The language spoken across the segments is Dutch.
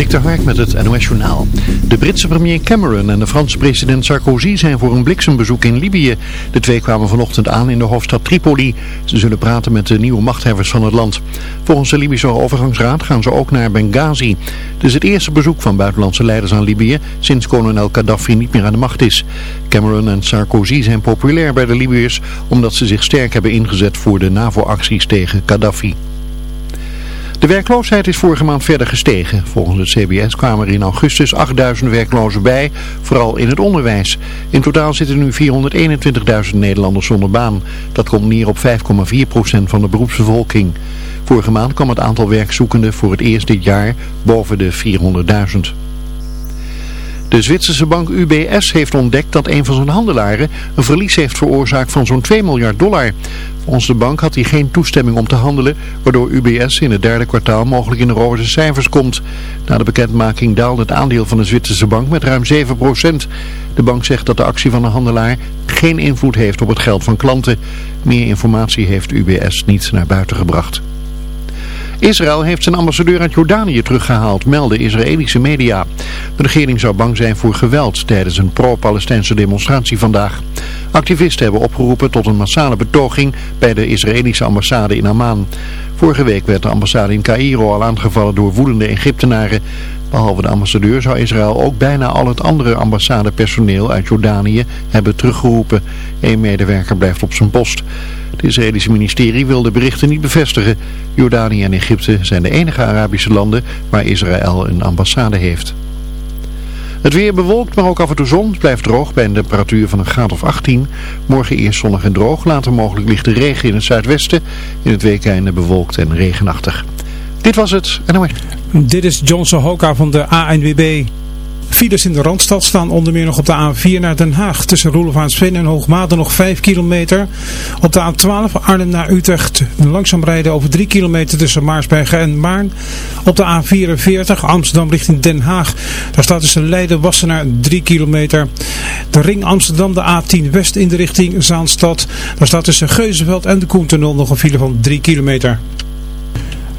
Dik Hark met het NOS Journaal. De Britse premier Cameron en de Franse president Sarkozy zijn voor een bliksembezoek in Libië. De twee kwamen vanochtend aan in de hoofdstad Tripoli. Ze zullen praten met de nieuwe machthebbers van het land. Volgens de Libische overgangsraad gaan ze ook naar Benghazi. Het is het eerste bezoek van buitenlandse leiders aan Libië sinds kolonel Gaddafi niet meer aan de macht is. Cameron en Sarkozy zijn populair bij de Libiërs omdat ze zich sterk hebben ingezet voor de NAVO-acties tegen Gaddafi. De werkloosheid is vorige maand verder gestegen. Volgens het CBS kwamen er in augustus 8000 werklozen bij, vooral in het onderwijs. In totaal zitten nu 421.000 Nederlanders zonder baan. Dat komt neer op 5,4% van de beroepsbevolking. Vorige maand kwam het aantal werkzoekenden voor het eerst dit jaar boven de 400.000. De Zwitserse bank UBS heeft ontdekt dat een van zijn handelaren een verlies heeft veroorzaakt van zo'n 2 miljard dollar. Volgens de bank had hij geen toestemming om te handelen, waardoor UBS in het derde kwartaal mogelijk in de roze cijfers komt. Na de bekendmaking daalde het aandeel van de Zwitserse bank met ruim 7%. De bank zegt dat de actie van de handelaar geen invloed heeft op het geld van klanten. Meer informatie heeft UBS niet naar buiten gebracht. Israël heeft zijn ambassadeur uit Jordanië teruggehaald, melden Israëlische media. De regering zou bang zijn voor geweld tijdens een pro-Palestijnse demonstratie vandaag. Activisten hebben opgeroepen tot een massale betoging bij de Israëlische ambassade in Amman. Vorige week werd de ambassade in Cairo al aangevallen door woedende Egyptenaren. Behalve de ambassadeur zou Israël ook bijna al het andere ambassadepersoneel uit Jordanië hebben teruggeroepen. Eén medewerker blijft op zijn post. Het Israëlische ministerie wil de berichten niet bevestigen. Jordanië en Egypte zijn de enige Arabische landen waar Israël een ambassade heeft. Het weer bewolkt, maar ook af en toe zon. Het blijft droog bij een temperatuur van een graad of 18. Morgen eerst zonnig en droog, later mogelijk lichte regen in het zuidwesten. In het weekende bewolkt en regenachtig. Dit was het NOS. Dit is Johnson Hoka van de ANWB. Files in de Randstad staan onder meer nog op de A4 naar Den Haag. Tussen Roelevaansveen en Hoogmade nog 5 kilometer. Op de A12 Arnhem naar Utrecht langzaam rijden over 3 kilometer tussen Maarsbergen en Maarn. Op de A44 Amsterdam richting Den Haag. Daar staat tussen Leiden Wassenaar 3 kilometer. De ring Amsterdam de A10 West in de richting Zaanstad. Daar staat tussen Geuzenveld en de Koentunnel nog een file van 3 kilometer.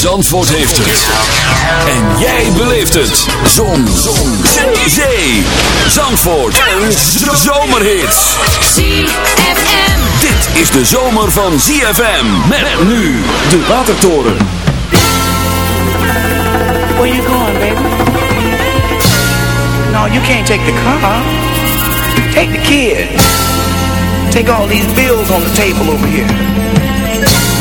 Zandvoort heeft het. En jij beleeft het. Zon. Zon. Zee. Zandvoort. En zomerhits. ZFM. Dit is de zomer van ZFM. Met nu de Watertoren. Where you going, baby? No, you can't take the car. Take the kid. Take all these bills on the table over here.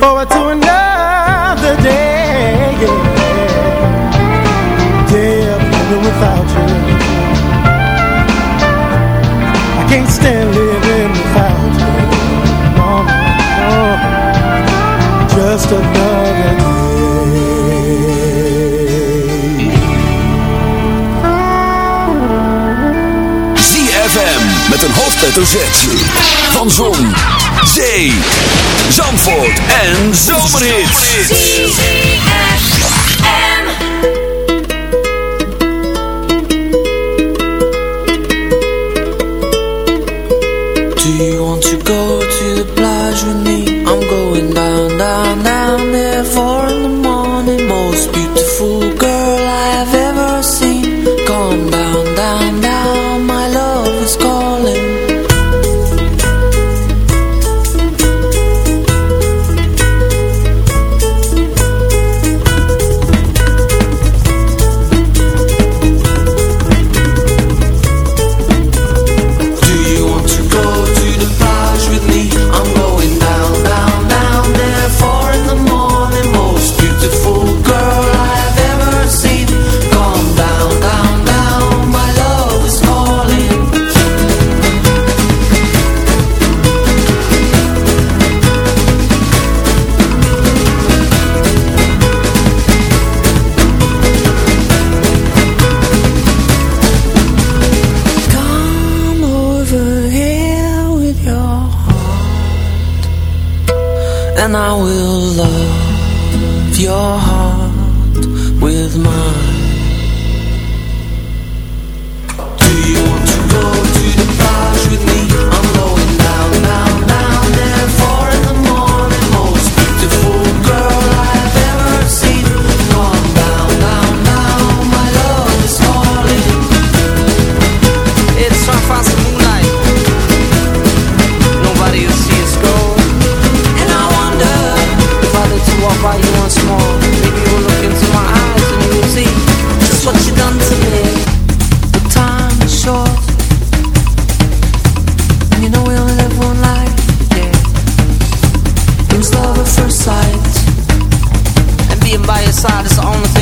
forward to another day. Yeah, yeah living without you. I can't stand living without you. No, no, just another day. ZFM met een hoofdletter Z van Zon, Zee, en Zomerhit. Side is the only thing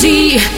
ZFM.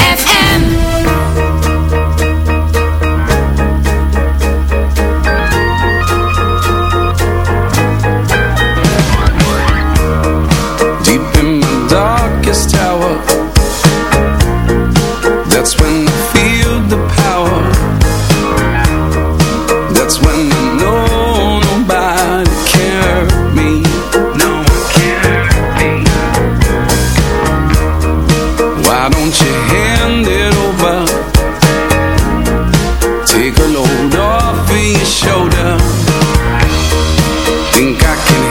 think I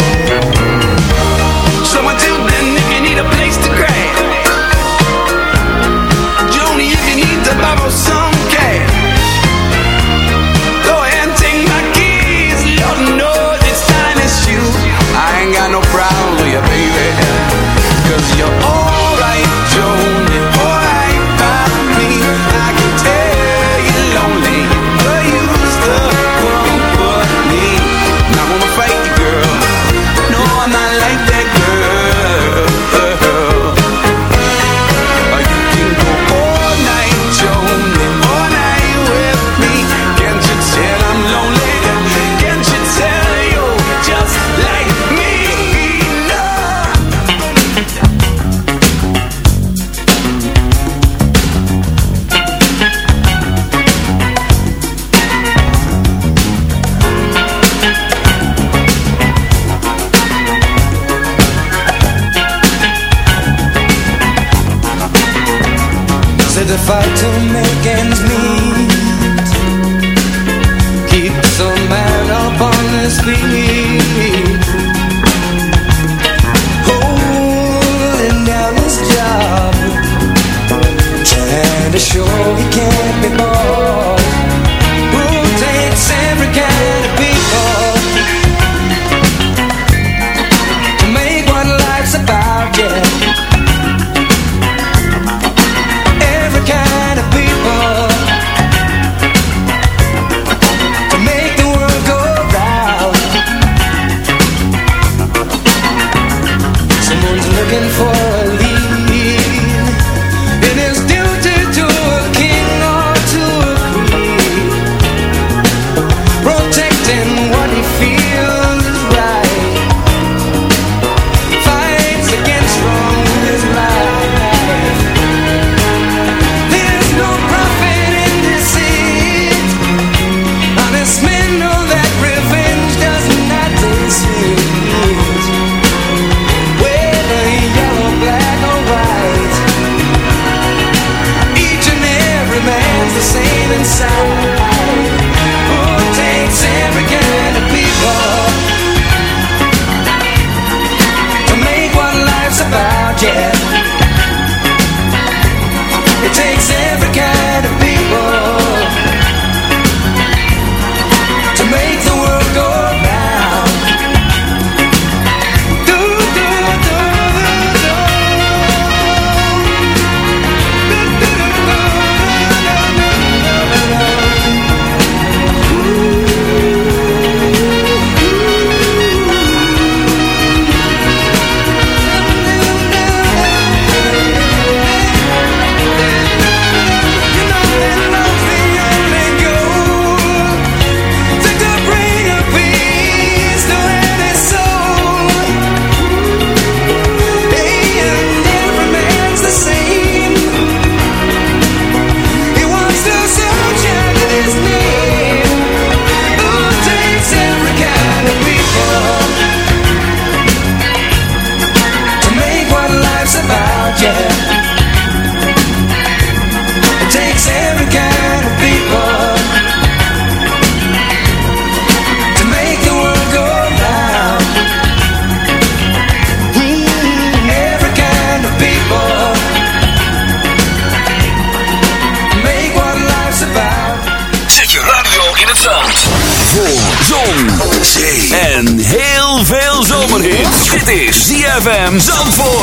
ZFM Zandvoort.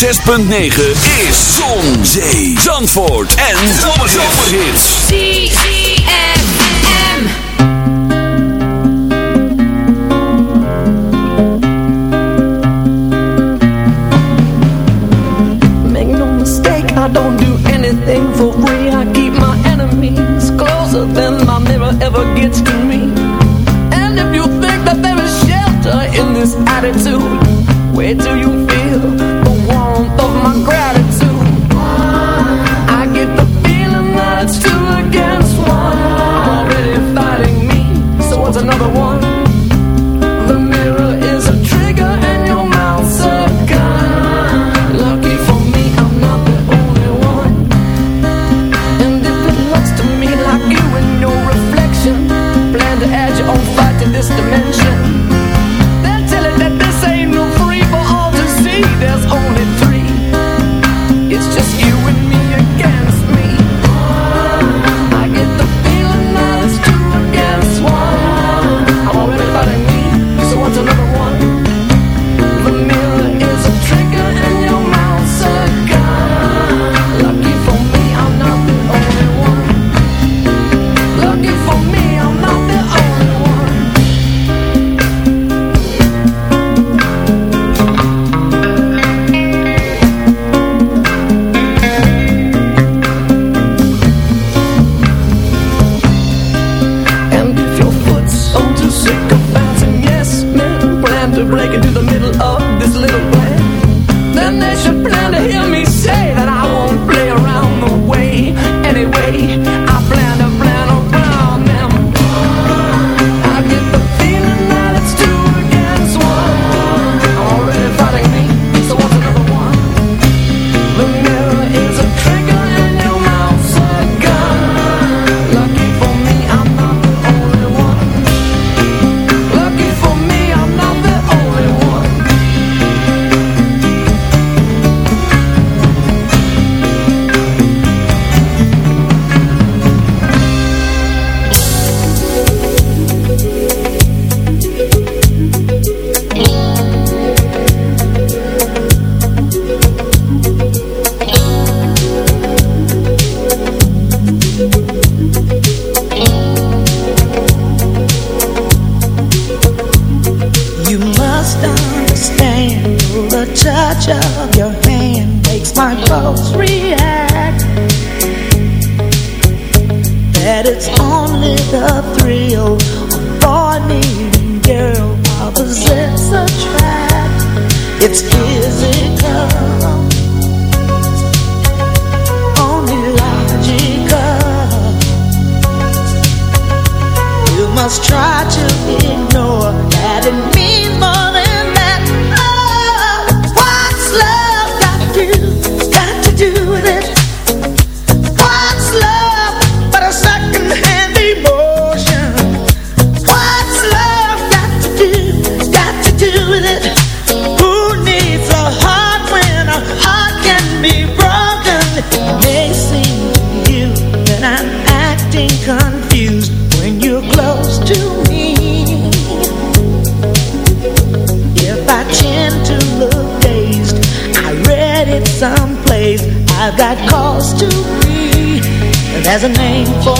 6.9 is Zon, Zee, Zandvoort en Zomerhits. ZFM. Make no mistake, I don't do anything for free. I keep my enemies closer than my mirror ever gets to me. And if you think that there is shelter in this attitude must try to There's a name for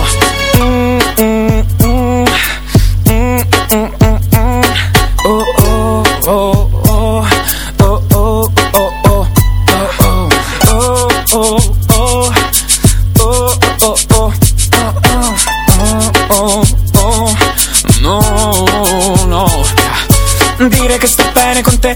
Dire che sto bene con te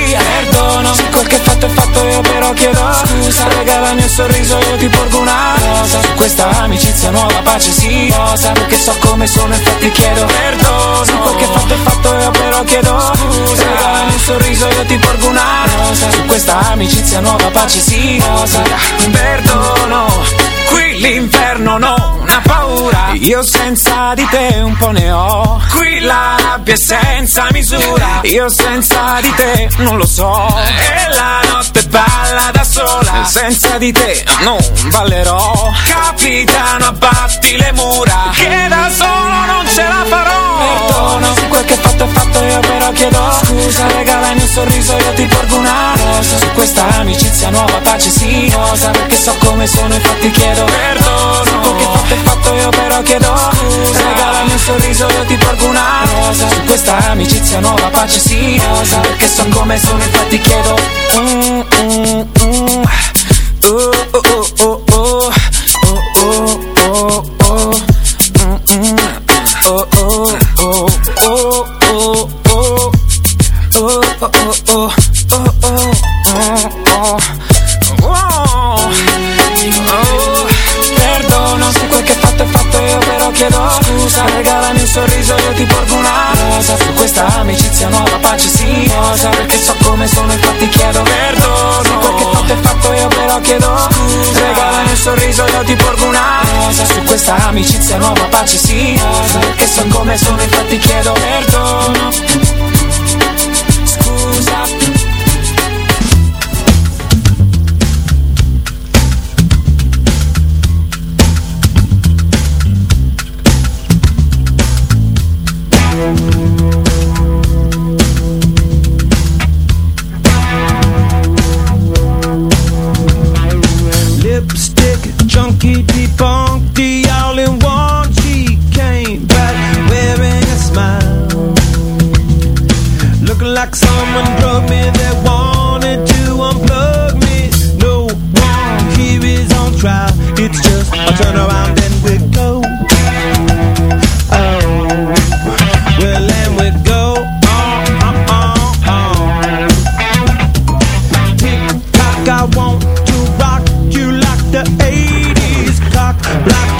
Perdono se quel che fatto è fatto, io però chiedo scusa. Regalami un sorriso, io ti porgo una rosa. Su questa amicizia nuova pace sì, cosa perché so come sono, infatti chiedo perdono. Se quel che fatto è fatto, io però chiedo scusa. Regalami un sorriso, io ti porgo una rosa. Su questa amicizia nuova pace sì, cosa perdono. Qui l'inferno non ha paura. Io senza di te un po' ne ho. Qui la rabbia è senza misura. Io senza di te non lo so. E la notte balla da sola. Senza di te non ballerò. Capitano abbatti le mura. Che da solo non ce la farò. Perdono. Quel che fatto è fatto io però chiedo Scusa regalami questa amicizia nuova pace sì Cosa? Perché so come sono infatti chiedo perdono. Quel che fatto è fatto io però chiedo Scusa. Regalami un sorriso io ti porgo una rosa. Su questa amicizia nuova pace sì Cosa? Perché so come sono infatti chiedo. Mm, mm, mm. Oh, oh, nuova pace sì Cosa perché so come sono infatti chiedo perdono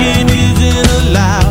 blocking isn't allowed.